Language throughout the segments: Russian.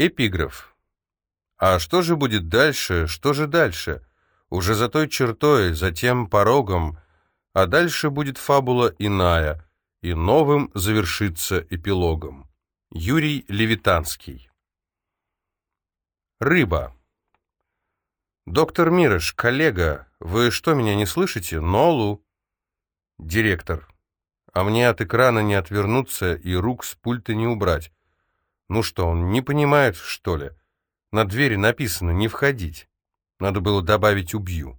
Эпиграф. А что же будет дальше, что же дальше? Уже за той чертой, за тем порогом, а дальше будет фабула иная, и новым завершится эпилогом. Юрий Левитанский. Рыба. Доктор Мирыш, коллега, вы что, меня не слышите? Нолу. Директор. А мне от экрана не отвернуться и рук с пульта не убрать. Ну что, он не понимает, что ли? На двери написано «не входить». Надо было добавить «убью».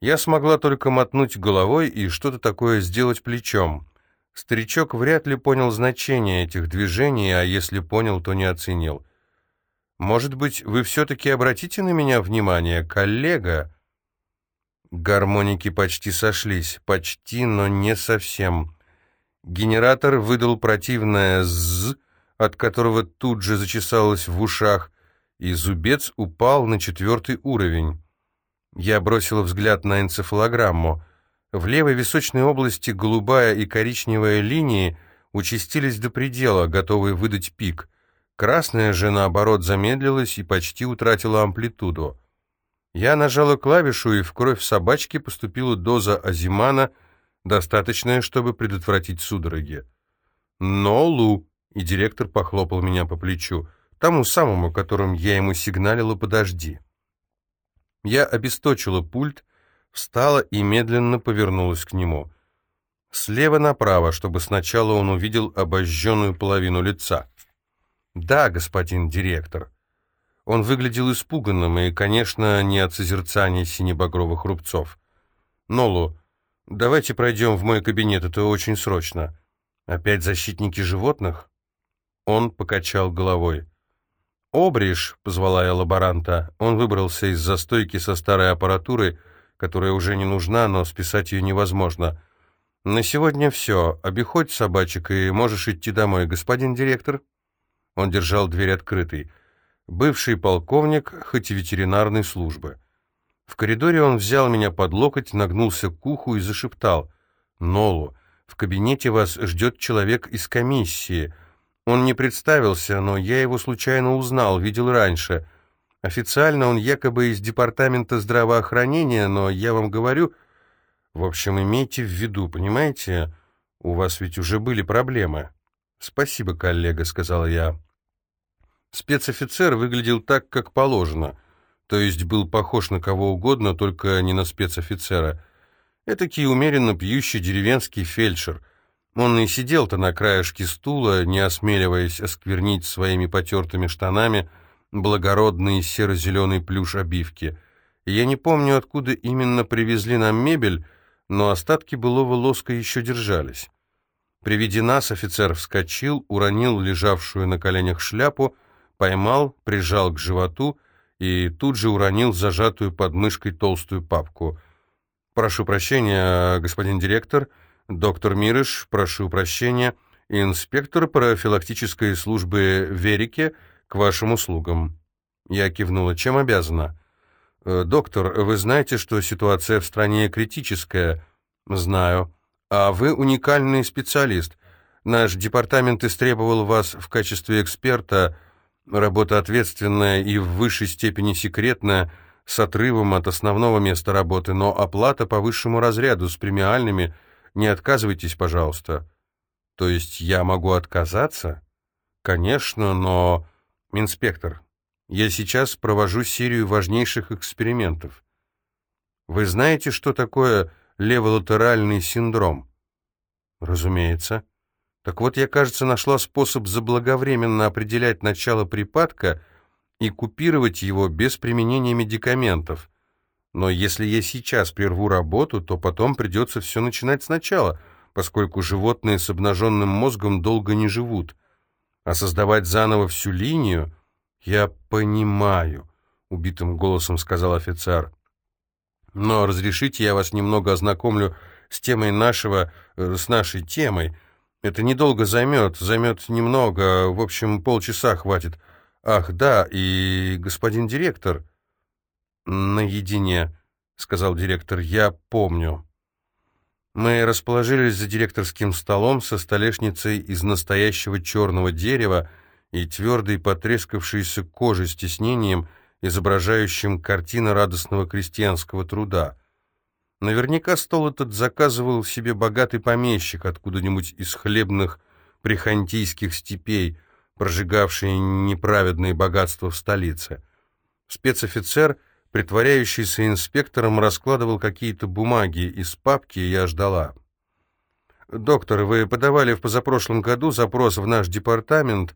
Я смогла только мотнуть головой и что-то такое сделать плечом. Старичок вряд ли понял значение этих движений, а если понял, то не оценил. «Может быть, вы все-таки обратите на меня внимание, коллега?» Гармоники почти сошлись. Почти, но не совсем. Генератор выдал противное «з», от которого тут же зачесалось в ушах, и зубец упал на четвертый уровень. Я бросила взгляд на энцефалограмму. В левой височной области голубая и коричневая линии участились до предела, готовые выдать пик. Красная же, наоборот, замедлилась и почти утратила амплитуду. Я нажала клавишу, и в кровь собачки поступила доза азимана, достаточная, чтобы предотвратить судороги. «Нолу!» — и директор похлопал меня по плечу тому самому, которым я ему сигналила «подожди». Я обесточила пульт, встала и медленно повернулась к нему. Слева направо, чтобы сначала он увидел обожженную половину лица. «Да, господин директор». Он выглядел испуганным и, конечно, не от созерцания синебагровых рубцов. «Нолу, давайте пройдем в мой кабинет, это очень срочно». «Опять защитники животных?» Он покачал головой. «Обриш», — позвала я лаборанта. Он выбрался из застойки со старой аппаратурой, которая уже не нужна, но списать ее невозможно. «На сегодня все. Обиходь собачек и можешь идти домой, господин директор». Он держал дверь открытой. Бывший полковник, хоть и ветеринарной службы. В коридоре он взял меня под локоть, нагнулся к уху и зашептал. «Нолу, в кабинете вас ждет человек из комиссии». Он не представился, но я его случайно узнал, видел раньше. Официально он якобы из департамента здравоохранения, но я вам говорю... В общем, имейте в виду, понимаете, у вас ведь уже были проблемы. Спасибо, коллега, сказал я. Спецофицер выглядел так, как положено, то есть был похож на кого угодно, только не на спецофицера. Этакий умеренно пьющий деревенский фельдшер — он и сидел-то на краешке стула, не осмеливаясь осквернить своими потертыми штанами благородный серо-зеленый плюш обивки. Я не помню, откуда именно привезли нам мебель, но остатки былого лоска еще держались. При виде нас офицер вскочил, уронил лежавшую на коленях шляпу, поймал, прижал к животу и тут же уронил зажатую под мышкой толстую папку. «Прошу прощения, господин директор», Доктор Мирыш, прошу прощения, инспектор профилактической службы Верике к вашим услугам. Я кивнула. Чем обязана? «Э, доктор, вы знаете, что ситуация в стране критическая? Знаю. А вы уникальный специалист. Наш департамент истребовал вас в качестве эксперта, работа ответственная и в высшей степени секретная, с отрывом от основного места работы, но оплата по высшему разряду с премиальными – не отказывайтесь, пожалуйста. То есть я могу отказаться? Конечно, но... Инспектор, я сейчас провожу серию важнейших экспериментов. Вы знаете, что такое леволатеральный синдром? Разумеется. Так вот, я, кажется, нашла способ заблаговременно определять начало припадка и купировать его без применения медикаментов. Но если я сейчас прерву работу, то потом придется все начинать сначала, поскольку животные с обнаженным мозгом долго не живут. А создавать заново всю линию... Я понимаю, — убитым голосом сказал офицер. Но разрешите я вас немного ознакомлю с темой нашего... Э, с нашей темой. Это недолго займет, займет немного, в общем, полчаса хватит. Ах, да, и господин директор наедине», — сказал директор. «Я помню». Мы расположились за директорским столом со столешницей из настоящего черного дерева и твердой потрескавшейся кожи с тиснением, изображающим картины радостного крестьянского труда. Наверняка стол этот заказывал себе богатый помещик откуда-нибудь из хлебных прихантийских степей, прожигавший неправедные богатства в столице. Спецофицер, притворяющийся инспектором, раскладывал какие-то бумаги из папки, и я ждала. «Доктор, вы подавали в позапрошлом году запрос в наш департамент.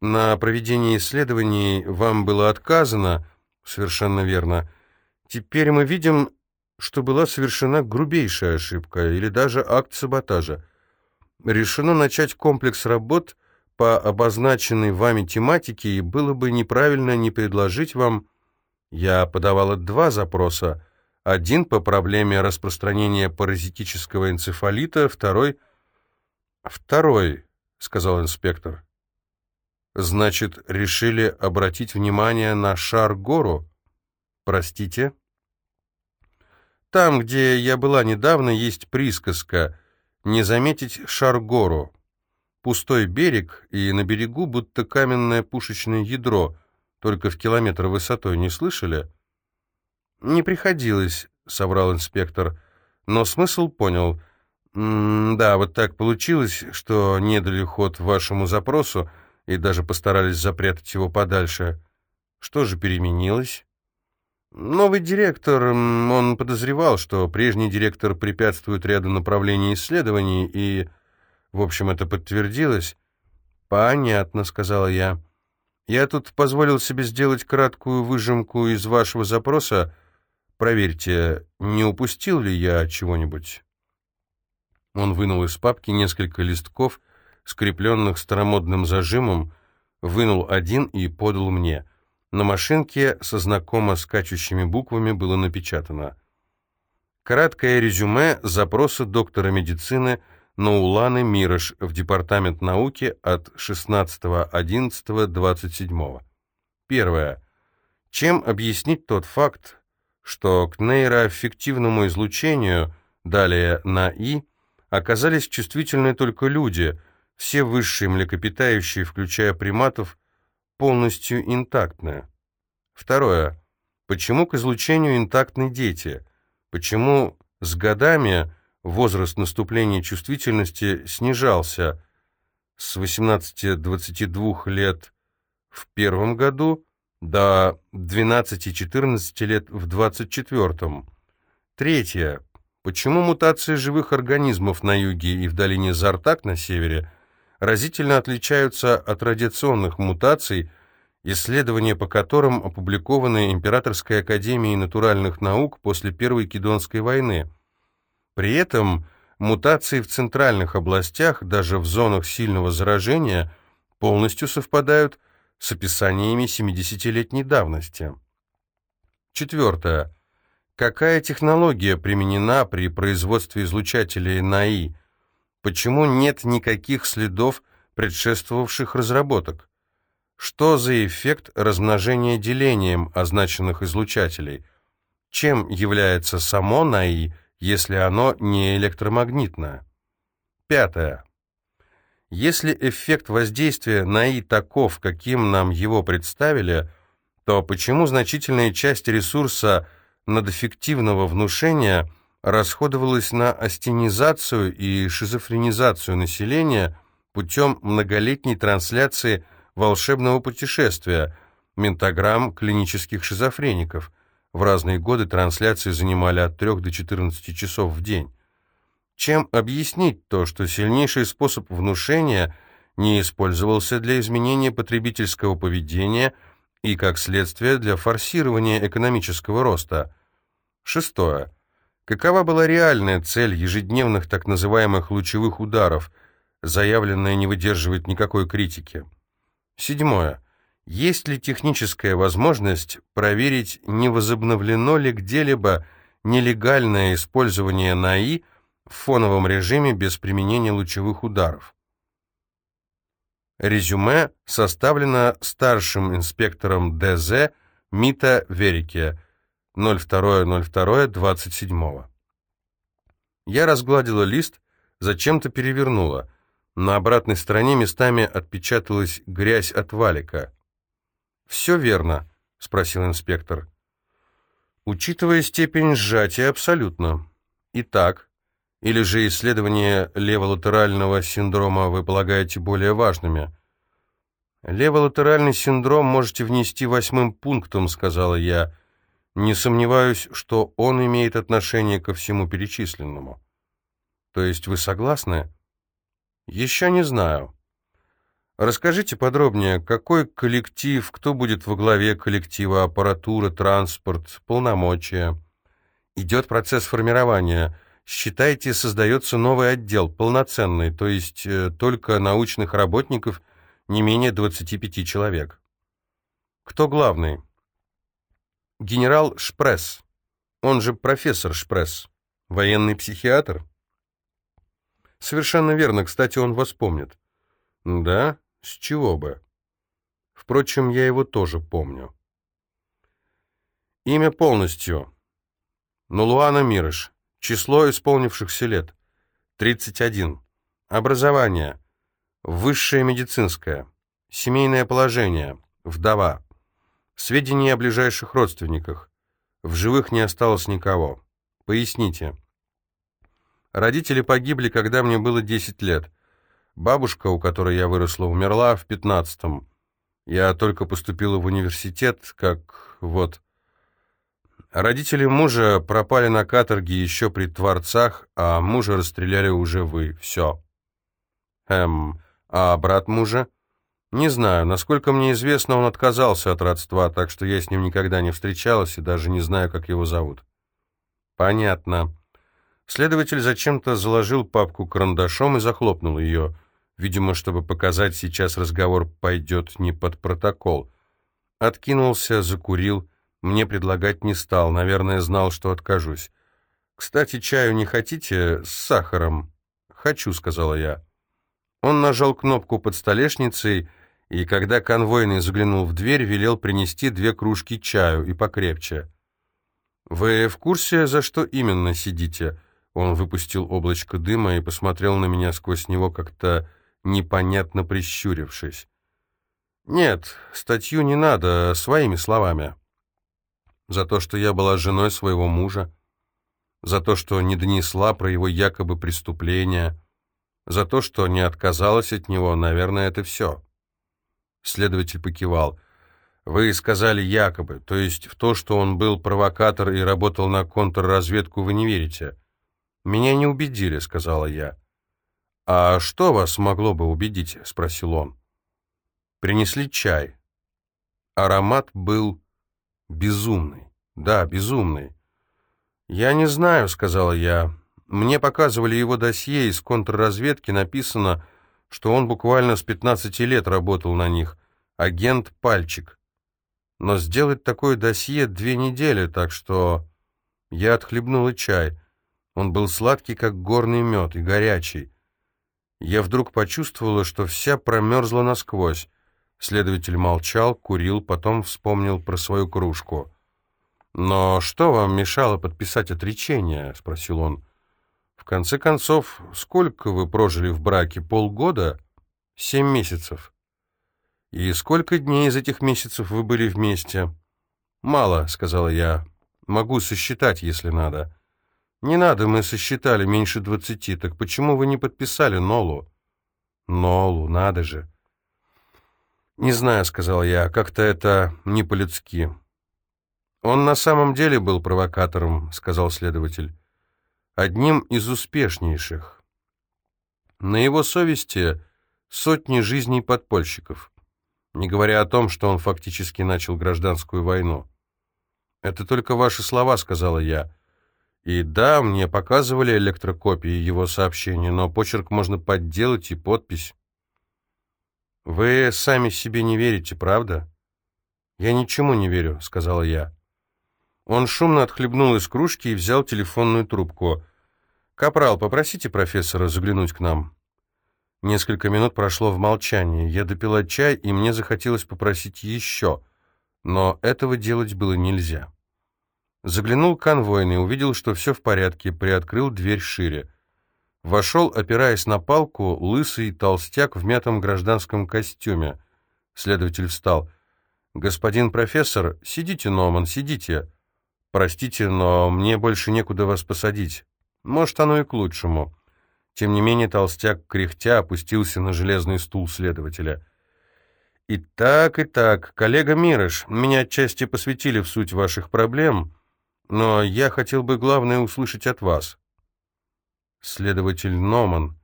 На проведение исследований вам было отказано». «Совершенно верно. Теперь мы видим, что была совершена грубейшая ошибка или даже акт саботажа. Решено начать комплекс работ по обозначенной вами тематике, и было бы неправильно не предложить вам... Я подавала два запроса. Один по проблеме распространения паразитического энцефалита, второй... Второй, сказал инспектор. Значит, решили обратить внимание на Шар-гору? Простите? Там, где я была недавно, есть присказка «Не заметить Шар-гору». Пустой берег, и на берегу будто каменное пушечное ядро, только в километр высотой, не слышали? «Не приходилось», — соврал инспектор, но смысл понял. М «Да, вот так получилось, что не дали ход вашему запросу и даже постарались запрятать его подальше. Что же переменилось?» Новый директор, он подозревал, что прежний директор препятствует ряду направлений исследований, и, в общем, это подтвердилось. «Понятно», — сказала я. «Я тут позволил себе сделать краткую выжимку из вашего запроса. Проверьте, не упустил ли я чего-нибудь?» Он вынул из папки несколько листков, скрепленных старомодным зажимом, вынул один и подал мне — на машинке со знакомо скачущими буквами было напечатано «Краткое резюме запроса доктора медицины Науланы Мирош в Департамент науки от 16.11.27». Первое. Чем объяснить тот факт, что к нейроаффективному излучению, далее на И, оказались чувствительны только люди, все высшие млекопитающие, включая приматов, полностью интактная. Второе. Почему к излучению интактны дети? Почему с годами возраст наступления чувствительности снижался с 18-22 лет в первом году до 12-14 лет в 24-м? Третье. Почему мутации живых организмов на юге и в долине Зартак на севере – разительно отличаются от радиационных мутаций, исследования по которым опубликованы Императорской академией натуральных наук после Первой Кедонской войны. При этом мутации в центральных областях, даже в зонах сильного заражения, полностью совпадают с описаниями 70-летней давности. Четвертое. Какая технология применена при производстве излучателей НАИ? Почему нет никаких следов предшествовавших разработок? Что за эффект размножения делением означенных излучателей? Чем является само НАИ, если оно не электромагнитное? Пятое. Если эффект воздействия НАИ таков, каким нам его представили, то почему значительная часть ресурса надоффективного внушения – расходовалось на астенизацию и шизофренизацию населения путем многолетней трансляции волшебного путешествия, ментограмм клинических шизофреников. В разные годы трансляции занимали от 3 до 14 часов в день. Чем объяснить то, что сильнейший способ внушения не использовался для изменения потребительского поведения и, как следствие, для форсирования экономического роста? Шестое. Какова была реальная цель ежедневных так называемых лучевых ударов, заявленная не выдерживает никакой критики? Седьмое. Есть ли техническая возможность проверить, не возобновлено ли где-либо нелегальное использование НАИ в фоновом режиме без применения лучевых ударов? Резюме составлено старшим инспектором ДЗ Мита Верике – 02.02.27. Я разгладила лист, зачем-то перевернула. На обратной стороне местами отпечаталась грязь от валика. «Все верно?» — спросил инспектор. «Учитывая степень сжатия, абсолютно. Итак, или же исследование леволатерального синдрома вы полагаете более важными?» «Леволатеральный синдром можете внести восьмым пунктом», — сказала я. «Не сомневаюсь, что он имеет отношение ко всему перечисленному». «То есть вы согласны?» «Еще не знаю». «Расскажите подробнее, какой коллектив, кто будет во главе коллектива, аппаратура, транспорт, полномочия?» «Идет процесс формирования. Считайте, создается новый отдел, полноценный, то есть э, только научных работников – не менее 25 человек. Кто главный? Генерал Шпресс, он же профессор Шпресс, военный психиатр. Совершенно верно, кстати, он вас помнит. Да, с чего бы? Впрочем, я его тоже помню. Имя полностью. Нулуана Мирыш. Число исполнившихся лет. 31. Образование. Высшее медицинское. Семейное положение. Вдова. Сведения о ближайших родственниках. В живых не осталось никого. Поясните. Родители погибли, когда мне было 10 лет. Бабушка, у которой я выросла, умерла в 15-м. Я только поступила в университет, как вот... Родители мужа пропали на каторге еще при Творцах, а мужа расстреляли уже вы. Все. Эм... А брат мужа? Не знаю. Насколько мне известно, он отказался от родства, так что я с ним никогда не встречалась и даже не знаю, как его зовут. Понятно. Следователь зачем-то заложил папку карандашом и захлопнул ее, видимо, чтобы показать, сейчас разговор пойдет не под протокол. Откинулся, закурил, мне предлагать не стал, наверное, знал, что откажусь. «Кстати, чаю не хотите с сахаром?» «Хочу», — сказала я. Он нажал кнопку под столешницей, и когда конвойный заглянул в дверь, велел принести две кружки чаю и покрепче. «Вы в курсе, за что именно сидите?» Он выпустил облачко дыма и посмотрел на меня сквозь него, как-то непонятно прищурившись. «Нет, статью не надо, своими словами. За то, что я была женой своего мужа, за то, что не донесла про его якобы преступление, за то, что не отказалась от него, наверное, это все. Следователь покивал. Вы сказали якобы, то есть в то, что он был провокатор и работал на контрразведку, вы не верите? Меня не убедили, сказала я. А что вас могло бы убедить? спросил он. Принесли чай. Аромат был безумный. Да, безумный. «Я не знаю», — сказала я. Мне показывали его досье из контрразведки, написано, что он буквально с 15 лет работал на них. Агент Пальчик. Но сделать такое досье две недели, так что... Я отхлебнула чай. Он был сладкий, как горный мед, и горячий. Я вдруг почувствовала, что вся промерзла насквозь. Следователь молчал, курил, потом вспомнил про свою кружку. «Но что вам мешало подписать отречение?» — спросил он. В конце концов, сколько вы прожили в браке? Полгода? Семь месяцев. И сколько дней из этих месяцев вы были вместе? Мало, сказала я. Могу сосчитать, если надо. Не надо, мы сосчитали меньше двадцати. Так почему вы не подписали Нолу? Нолу, надо же. Не знаю, сказал я, как-то это не по-людски. Он на самом деле был провокатором, сказал следователь одним из успешнейших. На его совести сотни жизней подпольщиков, не говоря о том, что он фактически начал гражданскую войну. «Это только ваши слова», — сказала я. «И да, мне показывали электрокопии его сообщений, но почерк можно подделать и подпись». «Вы сами себе не верите, правда?» «Я ничему не верю», — сказала я. Он шумно отхлебнул из кружки и взял телефонную трубку. «Капрал, попросите профессора заглянуть к нам». Несколько минут прошло в молчании. Я допила чай, и мне захотелось попросить еще, но этого делать было нельзя. Заглянул конвойный, увидел, что все в порядке, приоткрыл дверь шире. Вошел, опираясь на палку, лысый толстяк в мятом гражданском костюме. Следователь встал. «Господин профессор, сидите, Номан, сидите. Простите, но мне больше некуда вас посадить. Может, оно и к лучшему». Тем не менее, толстяк, кряхтя, опустился на железный стул следователя. «И так, и так, коллега Мирыш, меня отчасти посвятили в суть ваших проблем, но я хотел бы главное услышать от вас». Следователь Номан,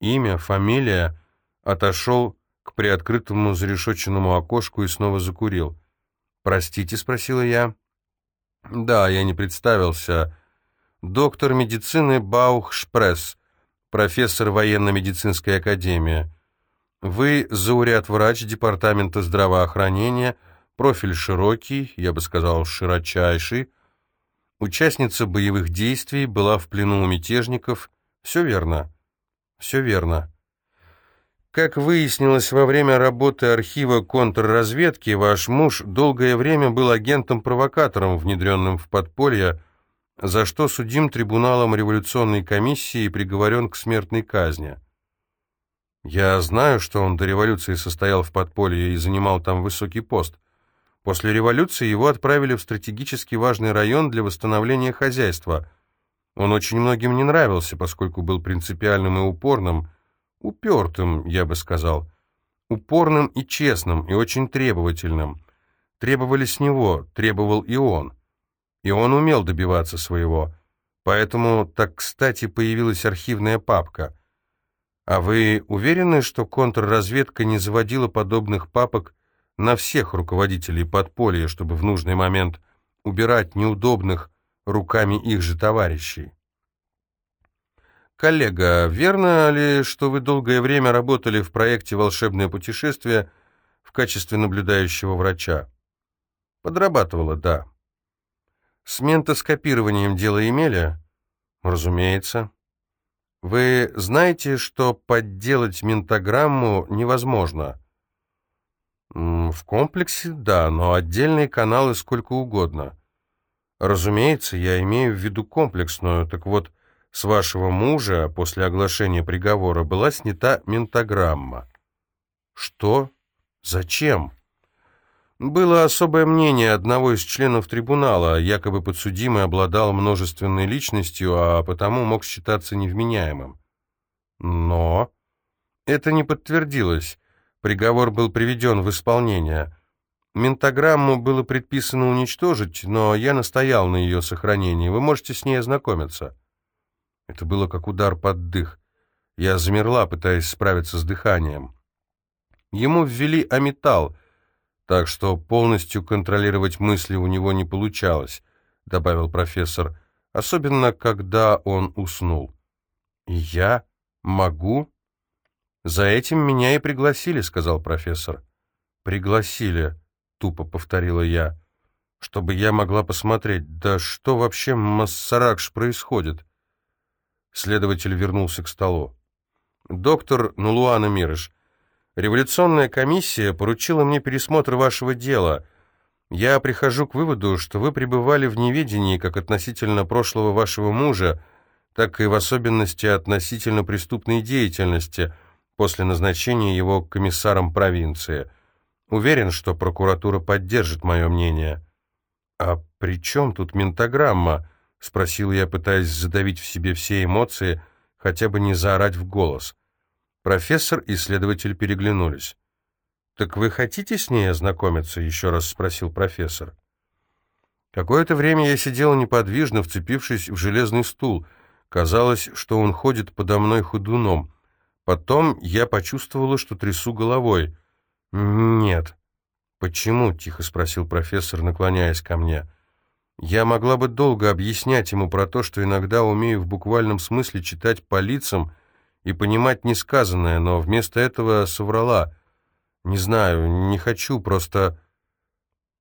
имя, фамилия, отошел к приоткрытому зарешоченному окошку и снова закурил. «Простите?» — спросила я. «Да, я не представился. Доктор медицины Баух Шпресс, профессор военно-медицинской академии. Вы зауряд-врач департамента здравоохранения, профиль широкий, я бы сказал, широчайший. Участница боевых действий, была в плену у мятежников. Все верно. Все верно. Как выяснилось во время работы архива контрразведки, ваш муж долгое время был агентом-провокатором, внедренным в подполье, за что судим трибуналом революционной комиссии и приговорен к смертной казни. Я знаю, что он до революции состоял в подполье и занимал там высокий пост. После революции его отправили в стратегически важный район для восстановления хозяйства. Он очень многим не нравился, поскольку был принципиальным и упорным, Упертым, я бы сказал. Упорным и честным, и очень требовательным. Требовали с него, требовал и он. И он умел добиваться своего. Поэтому так кстати появилась архивная папка. А вы уверены, что контрразведка не заводила подобных папок на всех руководителей подполья, чтобы в нужный момент убирать неудобных руками их же товарищей? «Коллега, верно ли, что вы долгое время работали в проекте «Волшебное путешествие» в качестве наблюдающего врача?» «Подрабатывала, да». «С ментоскопированием дело имели?» «Разумеется». «Вы знаете, что подделать ментограмму невозможно?» «В комплексе, да, но отдельные каналы сколько угодно». «Разумеется, я имею в виду комплексную, так вот...» С вашего мужа после оглашения приговора была снята ментограмма. Что? Зачем? Было особое мнение одного из членов трибунала, якобы подсудимый обладал множественной личностью, а потому мог считаться невменяемым. Но это не подтвердилось. Приговор был приведен в исполнение. Ментограмму было предписано уничтожить, но я настоял на ее сохранении. Вы можете с ней ознакомиться. Это было как удар под дых. Я замерла, пытаясь справиться с дыханием. Ему ввели аметал, так что полностью контролировать мысли у него не получалось, добавил профессор, особенно когда он уснул. «Я могу?» «За этим меня и пригласили», — сказал профессор. «Пригласили», — тупо повторила я, — «чтобы я могла посмотреть, да что вообще, Массаракш, происходит?» Следователь вернулся к столу. «Доктор Нулуана Мирыш, революционная комиссия поручила мне пересмотр вашего дела. Я прихожу к выводу, что вы пребывали в неведении как относительно прошлого вашего мужа, так и в особенности относительно преступной деятельности после назначения его комиссаром провинции. Уверен, что прокуратура поддержит мое мнение». «А при чем тут ментограмма?» — спросил я, пытаясь задавить в себе все эмоции, хотя бы не заорать в голос. Профессор и следователь переглянулись. «Так вы хотите с ней ознакомиться?» — еще раз спросил профессор. Какое-то время я сидел неподвижно, вцепившись в железный стул. Казалось, что он ходит подо мной ходуном. Потом я почувствовала, что трясу головой. «Нет». «Почему?» — тихо спросил профессор, наклоняясь ко мне. Я могла бы долго объяснять ему про то, что иногда умею в буквальном смысле читать по лицам и понимать несказанное, но вместо этого соврала. Не знаю, не хочу, просто...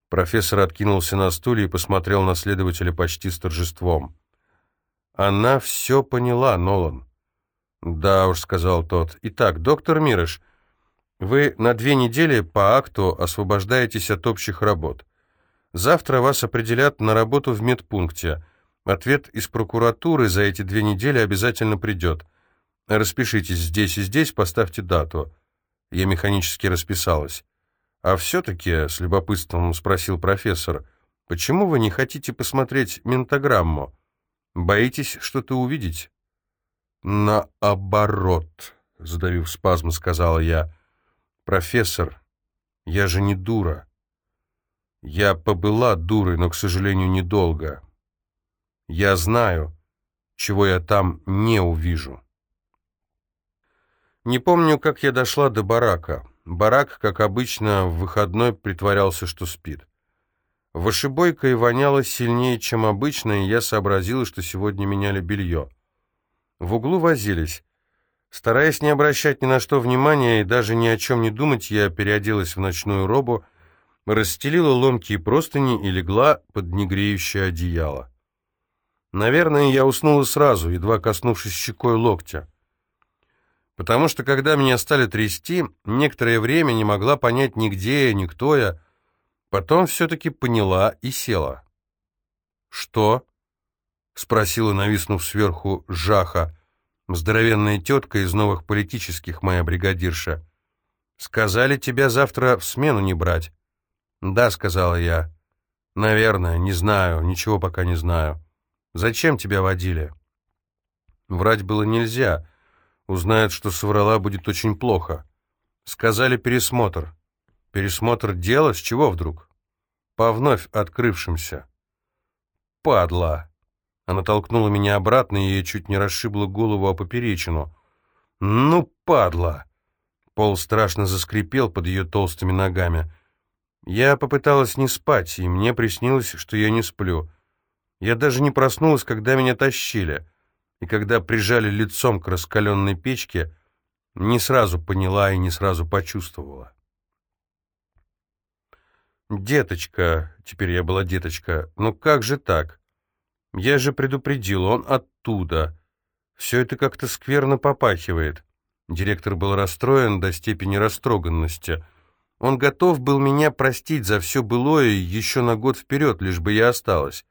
Профессор откинулся на стуле и посмотрел на следователя почти с торжеством. «Она все поняла, Нолан». «Да уж», — сказал тот. «Итак, доктор Мирыш, вы на две недели по акту освобождаетесь от общих работ. Завтра вас определят на работу в медпункте. Ответ из прокуратуры за эти две недели обязательно придет. Распишитесь здесь и здесь, поставьте дату. Я механически расписалась. А все-таки, с любопытством спросил профессор, почему вы не хотите посмотреть ментограмму? Боитесь что-то увидеть? Наоборот, задавив спазм, сказала я. Профессор, я же не дура. Я побыла дурой, но, к сожалению, недолго. Я знаю, чего я там не увижу. Не помню, как я дошла до барака. Барак, как обычно, в выходной притворялся, что спит. Вышибойкой воняло сильнее, чем обычно, и я сообразила, что сегодня меняли белье. В углу возились. Стараясь не обращать ни на что внимания и даже ни о чем не думать, я переоделась в ночную робу, расстелила ломкие простыни и легла под негреющее одеяло. Наверное, я уснула сразу, едва коснувшись щекой локтя потому что, когда меня стали трясти, некоторое время не могла понять нигде я, никто я, потом все-таки поняла и села. «Что?» — спросила, нависнув сверху, Жаха, здоровенная тетка из новых политических, моя бригадирша. «Сказали тебя завтра в смену не брать». «Да», — сказала я. «Наверное, не знаю, ничего пока не знаю. Зачем тебя водили?» Врать было нельзя, Узнает, что соврала, будет очень плохо. Сказали пересмотр. Пересмотр дела? С чего вдруг? По вновь открывшимся. Падла. Она толкнула меня обратно, и чуть не расшибла голову о поперечину. Ну, падла. Пол страшно заскрипел под ее толстыми ногами. Я попыталась не спать, и мне приснилось, что я не сплю. Я даже не проснулась, когда меня тащили и когда прижали лицом к раскаленной печке, не сразу поняла и не сразу почувствовала. «Деточка», — теперь я была деточка, — «ну как же так? Я же предупредил, он оттуда. Все это как-то скверно попахивает». Директор был расстроен до степени растроганности. Он готов был меня простить за все былое еще на год вперед, лишь бы я осталась.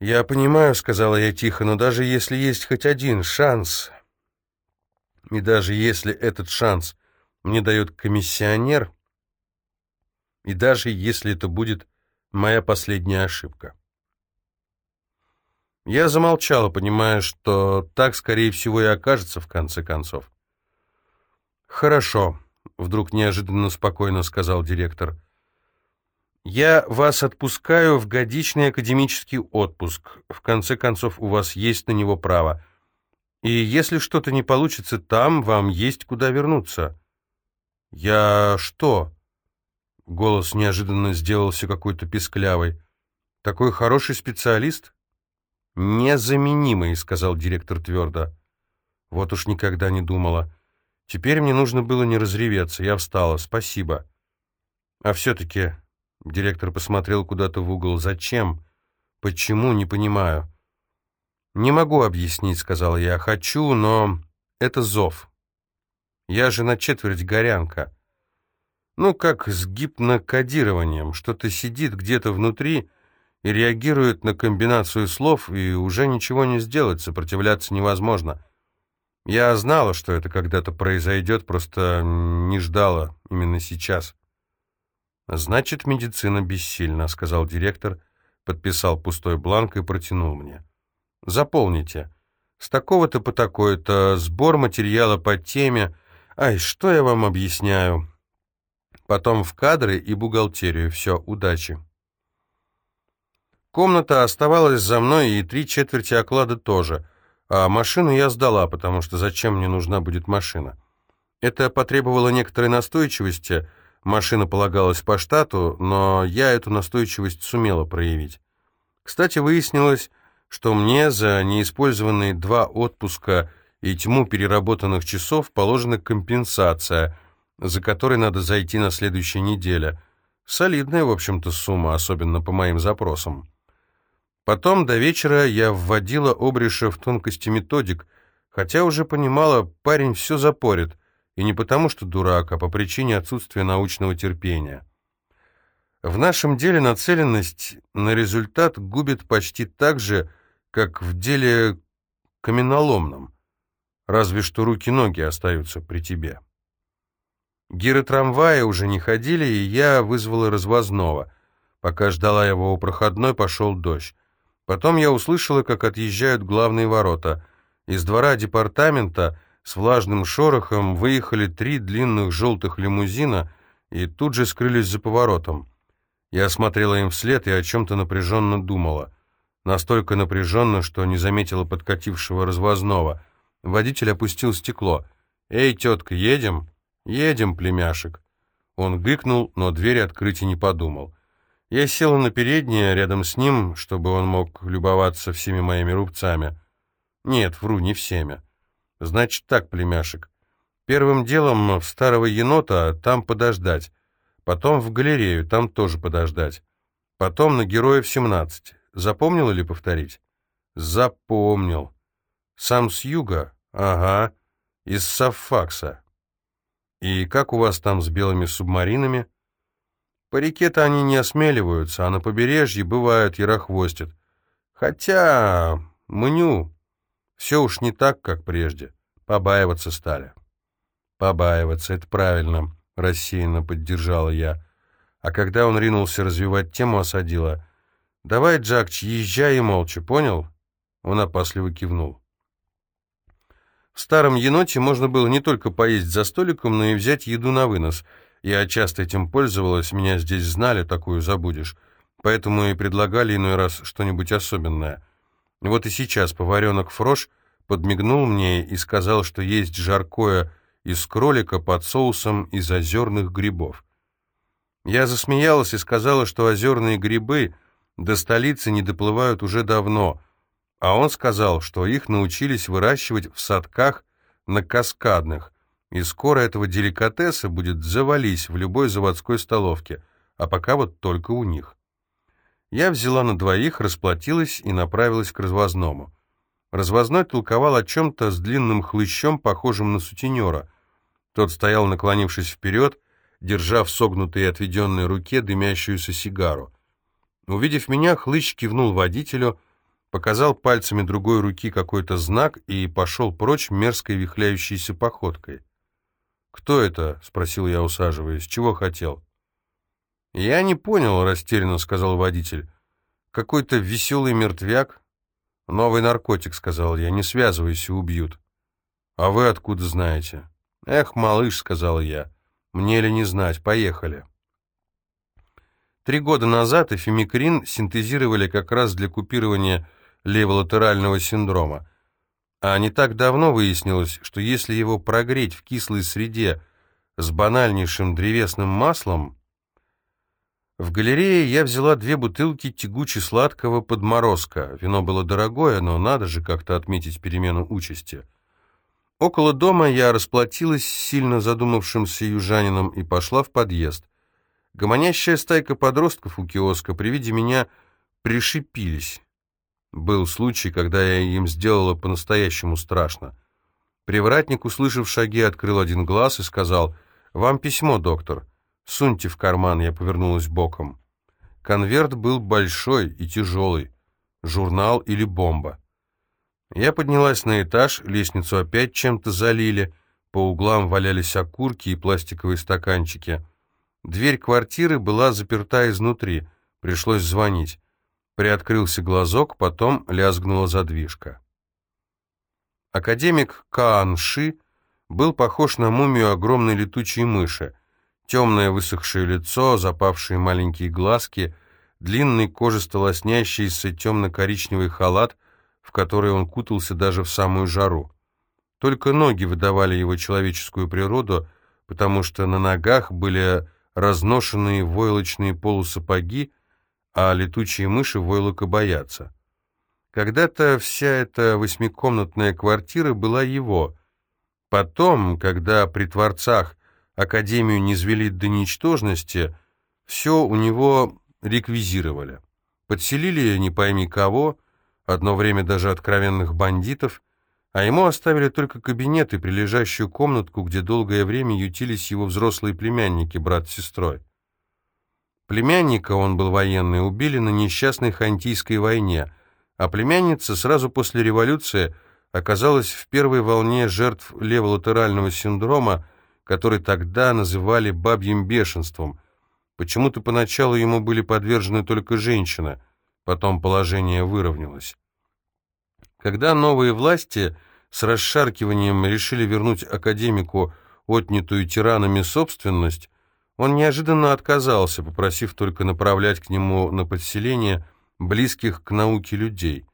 «Я понимаю», — сказала я тихо, — «но даже если есть хоть один шанс, и даже если этот шанс мне дает комиссионер, и даже если это будет моя последняя ошибка». Я замолчала, понимая, что так, скорее всего, и окажется в конце концов. «Хорошо», — вдруг неожиданно спокойно сказал директор. Я вас отпускаю в годичный академический отпуск. В конце концов, у вас есть на него право. И если что-то не получится там, вам есть куда вернуться. Я что? Голос неожиданно сделался какой-то писклявый. Такой хороший специалист? Незаменимый, сказал директор твердо. Вот уж никогда не думала. Теперь мне нужно было не разреветься. Я встала. Спасибо. А все-таки Директор посмотрел куда-то в угол. «Зачем? Почему? Не понимаю». «Не могу объяснить», — сказал я. «Хочу, но это зов. Я же на четверть горянка. Ну, как с гипнокодированием. Что-то сидит где-то внутри и реагирует на комбинацию слов, и уже ничего не сделать, сопротивляться невозможно. Я знала, что это когда-то произойдет, просто не ждала именно сейчас». «Значит, медицина бессильна», — сказал директор, подписал пустой бланк и протянул мне. «Заполните. С такого-то по такой-то, сбор материала по теме. Ай, что я вам объясняю? Потом в кадры и бухгалтерию. Все, удачи». Комната оставалась за мной и три четверти оклада тоже, а машину я сдала, потому что зачем мне нужна будет машина? Это потребовало некоторой настойчивости — Машина полагалась по штату, но я эту настойчивость сумела проявить. Кстати, выяснилось, что мне за неиспользованные два отпуска и тьму переработанных часов положена компенсация, за которой надо зайти на следующей неделе. Солидная, в общем-то, сумма, особенно по моим запросам. Потом до вечера я вводила Обриша в тонкости методик, хотя уже понимала, парень все запорит — и не потому, что дурак, а по причине отсутствия научного терпения. В нашем деле нацеленность на результат губит почти так же, как в деле каменоломном. Разве что руки-ноги остаются при тебе. Гиры трамвая уже не ходили, и я вызвала развозного. Пока ждала его у проходной, пошел дождь. Потом я услышала, как отъезжают главные ворота. Из двора департамента с влажным шорохом выехали три длинных желтых лимузина и тут же скрылись за поворотом. Я смотрела им вслед и о чем-то напряженно думала. Настолько напряженно, что не заметила подкатившего развозного. Водитель опустил стекло. «Эй, тетка, едем?» «Едем, племяшек». Он гыкнул, но двери открыть и не подумал. Я села на переднее рядом с ним, чтобы он мог любоваться всеми моими рубцами. Нет, вру, не всеми. Значит так, племяшек. Первым делом в старого енота там подождать. Потом в галерею, там тоже подождать. Потом на героев 17. Запомнил или повторить? Запомнил. Сам с юга? Ага. Из Саффакса. И как у вас там с белыми субмаринами? По реке-то они не осмеливаются, а на побережье бывают ярохвостят. Хотя... мню. Все уж не так, как прежде. Побаиваться стали. Побаиваться, это правильно, рассеянно поддержала я. А когда он ринулся развивать тему, осадила. «Давай, Джакч, езжай и молча, понял?» Он опасливо кивнул. В старом еноте можно было не только поесть за столиком, но и взять еду на вынос. Я часто этим пользовалась, меня здесь знали, такую забудешь. Поэтому и предлагали иной раз что-нибудь особенное. Вот и сейчас поваренок Фрош подмигнул мне и сказал, что есть жаркое из кролика под соусом из озерных грибов. Я засмеялась и сказала, что озерные грибы до столицы не доплывают уже давно, а он сказал, что их научились выращивать в садках на каскадных, и скоро этого деликатеса будет завались в любой заводской столовке, а пока вот только у них. Я взяла на двоих, расплатилась и направилась к развозному. Развозной толковал о чем-то с длинным хлыщом, похожим на сутенера. Тот стоял, наклонившись вперед, держа в согнутой и отведенной руке дымящуюся сигару. Увидев меня, хлыщ кивнул водителю, показал пальцами другой руки какой-то знак и пошел прочь мерзкой вихляющейся походкой. «Кто это?» — спросил я, усаживаясь. «Чего хотел?» «Я не понял», — растерянно сказал водитель. «Какой-то веселый мертвяк?» «Новый наркотик», — сказал я. «Не связывайся, убьют». «А вы откуда знаете?» «Эх, малыш», — сказал я. «Мне ли не знать? Поехали». Три года назад эфемикрин синтезировали как раз для купирования леволатерального синдрома. А не так давно выяснилось, что если его прогреть в кислой среде с банальнейшим древесным маслом... В галерее я взяла две бутылки тягуче-сладкого подморозка. Вино было дорогое, но надо же как-то отметить перемену участи. Около дома я расплатилась с сильно задумавшимся южанином и пошла в подъезд. Гомонящая стайка подростков у киоска при виде меня пришипились. Был случай, когда я им сделала по-настоящему страшно. Привратник, услышав шаги, открыл один глаз и сказал, «Вам письмо, доктор. Суньте в карман», я повернулась боком. Конверт был большой и тяжелый. Журнал или бомба. Я поднялась на этаж, лестницу опять чем-то залили, по углам валялись окурки и пластиковые стаканчики. Дверь квартиры была заперта изнутри, пришлось звонить. Приоткрылся глазок, потом лязгнула задвижка. Академик Каан Ши был похож на мумию огромной летучей мыши. Темное высохшее лицо, запавшие маленькие глазки, длинный кожисто лоснящийся темно-коричневый халат, в который он кутался даже в самую жару. Только ноги выдавали его человеческую природу, потому что на ногах были разношенные войлочные полусапоги, а летучие мыши войлока боятся. Когда-то вся эта восьмикомнатная квартира была его. Потом, когда при Творцах Академию низвели до ничтожности, все у него реквизировали. Подселили не пойми кого, одно время даже откровенных бандитов, а ему оставили только кабинет и прилежащую комнатку, где долгое время ютились его взрослые племянники, брат с сестрой. Племянника, он был военный, убили на несчастной Хантийской войне, а племянница сразу после революции оказалась в первой волне жертв леволатерального синдрома, который тогда называли бабьим бешенством. Почему-то поначалу ему были подвержены только женщины, потом положение выровнялось. Когда новые власти с расшаркиванием решили вернуть академику отнятую тиранами собственность, он неожиданно отказался, попросив только направлять к нему на подселение близких к науке людей.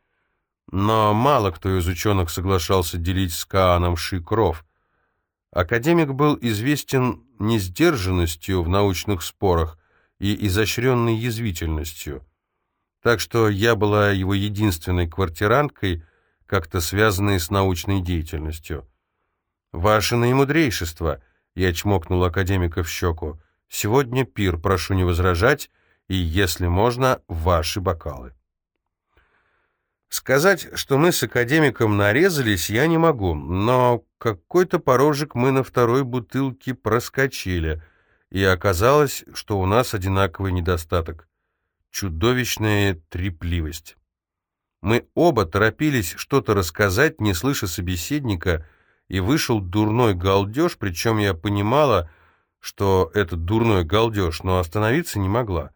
Но мало кто из ученых соглашался делить с Кааном Шикров. Академик был известен несдержанностью в научных спорах и изощренной язвительностью. Так что я была его единственной квартиранткой, как-то связанной с научной деятельностью. «Ваше наимудрейшество!» — я чмокнул академика в щеку — Сегодня пир, прошу не возражать, и, если можно, ваши бокалы. Сказать, что мы с академиком нарезались, я не могу, но какой-то порожек мы на второй бутылке проскочили, и оказалось, что у нас одинаковый недостаток — чудовищная трепливость. Мы оба торопились что-то рассказать, не слыша собеседника, и вышел дурной галдеж, причем я понимала — что это дурной галдеж, но остановиться не могла.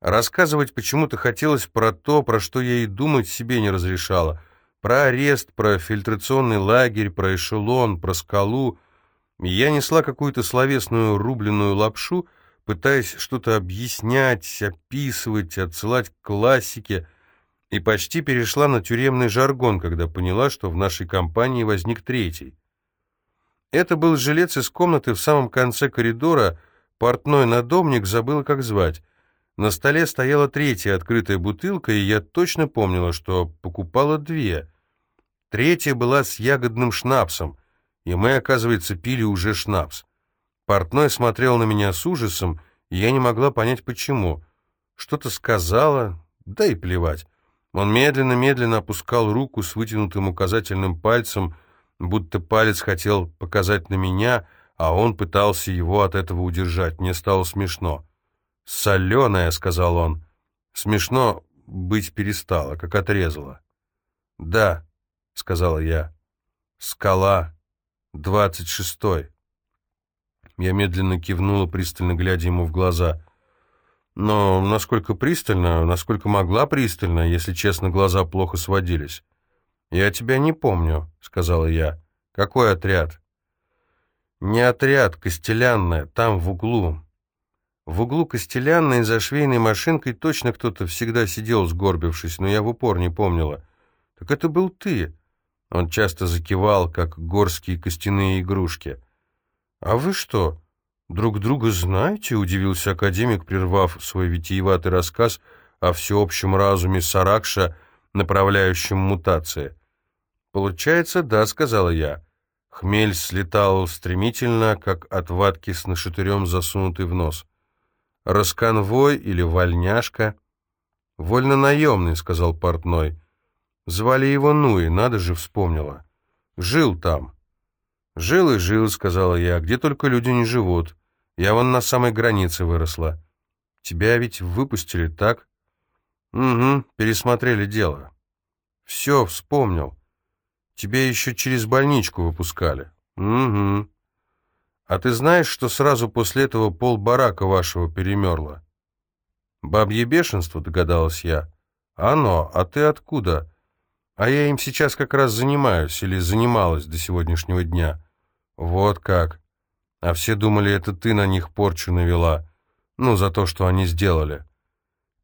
Рассказывать почему-то хотелось про то, про что я и думать себе не разрешала. Про арест, про фильтрационный лагерь, про эшелон, про скалу. Я несла какую-то словесную рубленную лапшу, пытаясь что-то объяснять, описывать, отсылать к классике, и почти перешла на тюремный жаргон, когда поняла, что в нашей компании возник третий. Это был жилец из комнаты в самом конце коридора, портной надомник, забыла, как звать. На столе стояла третья открытая бутылка, и я точно помнила, что покупала две. Третья была с ягодным шнапсом, и мы, оказывается, пили уже шнапс. Портной смотрел на меня с ужасом, и я не могла понять, почему. Что-то сказала, да и плевать. Он медленно-медленно опускал руку с вытянутым указательным пальцем, будто палец хотел показать на меня, а он пытался его от этого удержать. Мне стало смешно. «Соленая», — сказал он. Смешно быть перестало, как отрезало. «Да», — сказала я. «Скала. Двадцать шестой». Я медленно кивнула, пристально глядя ему в глаза. Но насколько пристально, насколько могла пристально, если честно, глаза плохо сводились. «Я тебя не помню», — сказала я. «Какой отряд?» «Не отряд, Костелянная, там, в углу». В углу Костелянной за швейной машинкой точно кто-то всегда сидел, сгорбившись, но я в упор не помнила. «Так это был ты!» Он часто закивал, как горские костяные игрушки. «А вы что, друг друга знаете?» — удивился академик, прервав свой витиеватый рассказ о всеобщем разуме Саракша, направляющем мутации. «Получается, да», — сказала я. Хмель слетал стремительно, как от ватки с нашатырем, засунутый в нос. «Расконвой или вольняшка?» «Вольно наемный», — сказал портной. «Звали его Нуи, надо же, вспомнила. Жил там». «Жил и жил», — сказала я, — «где только люди не живут. Я вон на самой границе выросла. Тебя ведь выпустили, так?» «Угу, пересмотрели дело». «Все, вспомнил. Тебя еще через больничку выпускали. Угу. А ты знаешь, что сразу после этого пол барака вашего перемерло? Бабье бешенство, догадалась я. Оно, а ты откуда? А я им сейчас как раз занимаюсь, или занималась до сегодняшнего дня. Вот как. А все думали, это ты на них порчу навела. Ну, за то, что они сделали.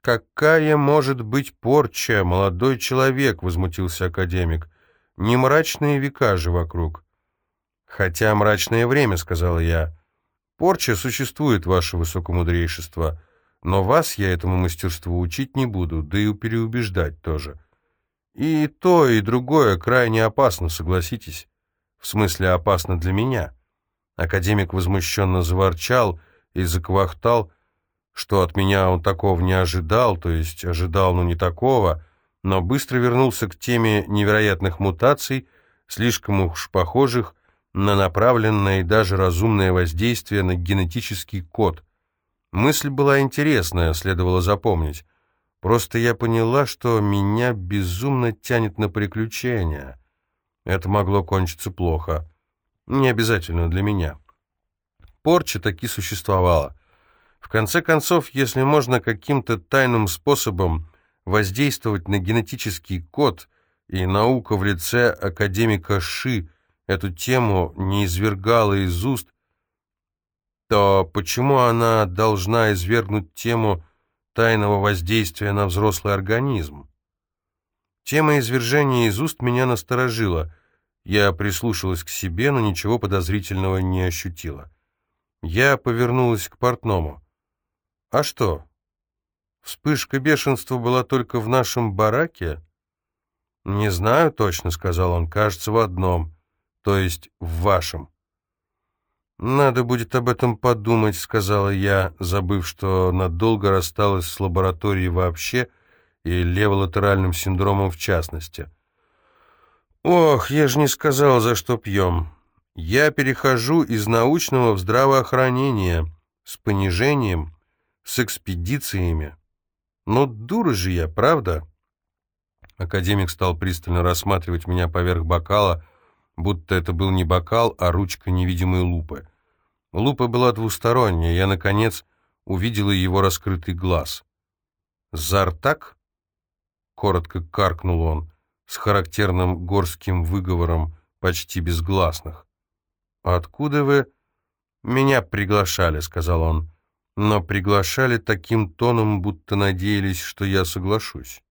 «Какая может быть порча, молодой человек?» — возмутился академик. Не мрачные века же вокруг. Хотя мрачное время, сказала я. Порча существует, ваше высокомудрейшество, но вас я этому мастерству учить не буду, да и переубеждать тоже. И то, и другое крайне опасно, согласитесь. В смысле, опасно для меня. Академик возмущенно заворчал и заквахтал, что от меня он такого не ожидал, то есть ожидал, но не такого, но быстро вернулся к теме невероятных мутаций, слишком уж похожих на направленное и даже разумное воздействие на генетический код. Мысль была интересная, следовало запомнить. Просто я поняла, что меня безумно тянет на приключения. Это могло кончиться плохо. Не обязательно для меня. Порча таки существовала. В конце концов, если можно каким-то тайным способом воздействовать на генетический код, и наука в лице академика Ши эту тему не извергала из уст, то почему она должна извергнуть тему тайного воздействия на взрослый организм? Тема извержения из уст меня насторожила. Я прислушалась к себе, но ничего подозрительного не ощутила. Я повернулась к портному. «А что? Вспышка бешенства была только в нашем бараке?» «Не знаю точно», — сказал он, — «кажется, в одном, то есть в вашем». «Надо будет об этом подумать», — сказала я, забыв, что надолго рассталась с лабораторией вообще и леволатеральным синдромом в частности. «Ох, я же не сказал, за что пьем. Я перехожу из научного в здравоохранение с понижением, с экспедициями. Ну, дура же я, правда?» Академик стал пристально рассматривать меня поверх бокала, будто это был не бокал, а ручка невидимой лупы. Лупа была двусторонняя, я, наконец, увидела его раскрытый глаз. «Зартак?» — коротко каркнул он, с характерным горским выговором, почти безгласных. «Откуда вы...» «Меня приглашали», — сказал он, — «но приглашали таким тоном, будто надеялись, что я соглашусь».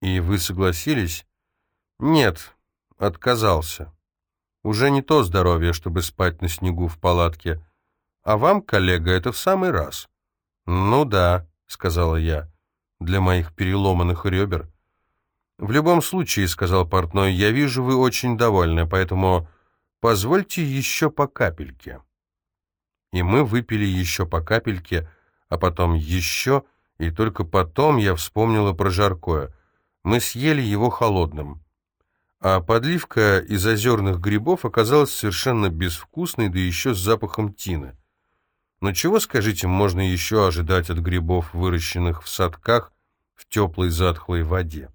«И вы согласились?» «Нет, отказался. Уже не то здоровье, чтобы спать на снегу в палатке. А вам, коллега, это в самый раз». «Ну да», — сказала я, — «для моих переломанных ребер». «В любом случае», — сказал портной, — «я вижу, вы очень довольны, поэтому позвольте еще по капельке». И мы выпили еще по капельке, а потом еще, и только потом я вспомнила про жаркое — мы съели его холодным. А подливка из озерных грибов оказалась совершенно безвкусной, да еще с запахом тины. Но чего, скажите, можно еще ожидать от грибов, выращенных в садках в теплой затхлой воде?